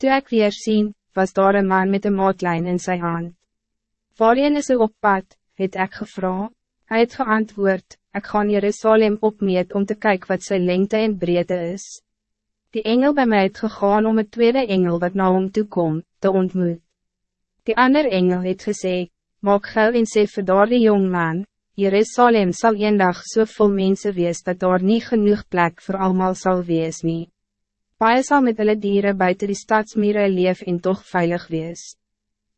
Toe ek weer sien, was daar een man met een maatlijn in zijn hand. Waarheen is hy op pad, het ek gevra. Hy het geantwoord, ek gaan Jerusalem opmeet om te kijken wat zijn lengte en breedte is. Die engel bij mij het gegaan om het tweede engel wat na hom toe kom, te ontmoet. Die ander engel het gesê, maak gauw en sê vir daar die jong man, Jerusalem zal een dag so vol mense wees dat daar niet genoeg plek voor allemaal zal wees nie. Paie sal met hulle dieren buiten die stadsmere leef en toch veilig wees.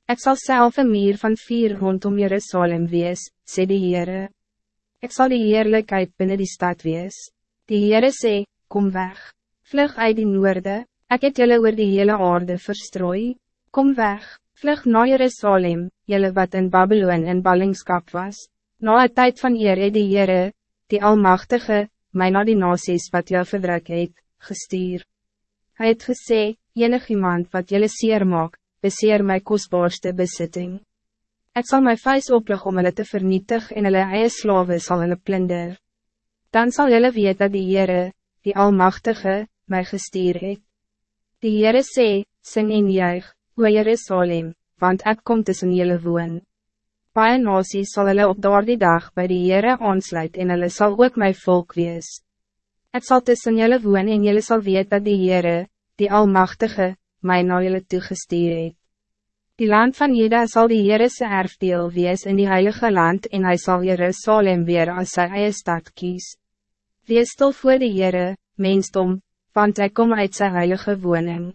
Ik zal zelf een meer van vier rondom Jerusalem wees, sê die Heere. Ik zal die heerlijkheid binnen die stad wees. Die Heere sê, kom weg, vlug uit die noorde, ek het julle oor die hele aarde verstrooi, kom weg, vlug na Jerusalem, julle wat in Babylon in ballingskap was. Na een tijd van eer het die Heere, die Almachtige, my na die nasies wat jou verdruk het, gestuur. Hij het gesê, enig iemand wat jullie seer maak, beseer my kostbaarste bezitting. Ik zal mijn vuist oplig om hulle te vernietig en hulle eie slawe sal hulle plunder. Dan zal jullie weet dat die Heere, die Almachtige, mij gestuur het. Die Heere sê, sing en juig, o Jerusalem, want ek kom tussen jullie woon. Paie nasies sal hulle op daardie dag bij die Heere aansluit en hulle sal ook my volk wees. Het zal tussen jullie woon en jullie zal weten dat die Heere, die Almachtige, mij naar jullie toegestuur het. Die land van Jeda zal die Heerese erfdeel wees in die heilige land en hij zal Jerusalem weer als sy eie stad kies. Wees stil voor die Heere, mensdom, want hij kom uit zijn heilige woning.